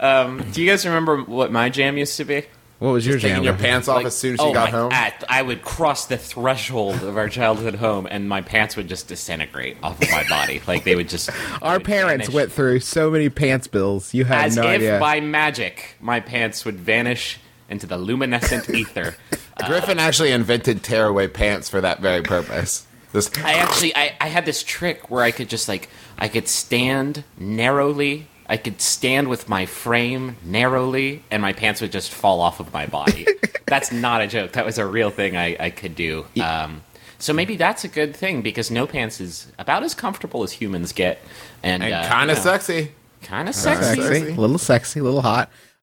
Um, do you guys remember what my jam used to be? What was your Taking jam? your pants off as soon as you oh got my- home. I, I would cross the threshold of our childhood home, and my pants would just disintegrate off of my body. Like they would just. they Our would parents vanish. went through so many pants bills. You have as no if idea. by magic my pants would vanish into the luminescent ether. Griffin actually invented tearaway pants for that very purpose. This I actually I, I had this trick where I could just like I could stand narrowly. I could stand with my frame narrowly, and my pants would just fall off of my body. that's not a joke. That was a real thing I, I could do. Um, so maybe that's a good thing because no pants is about as comfortable as humans get, and, and uh, kind of you know, sexy. kind of sexy. sexy, Sexy. a little sexy, a little hot.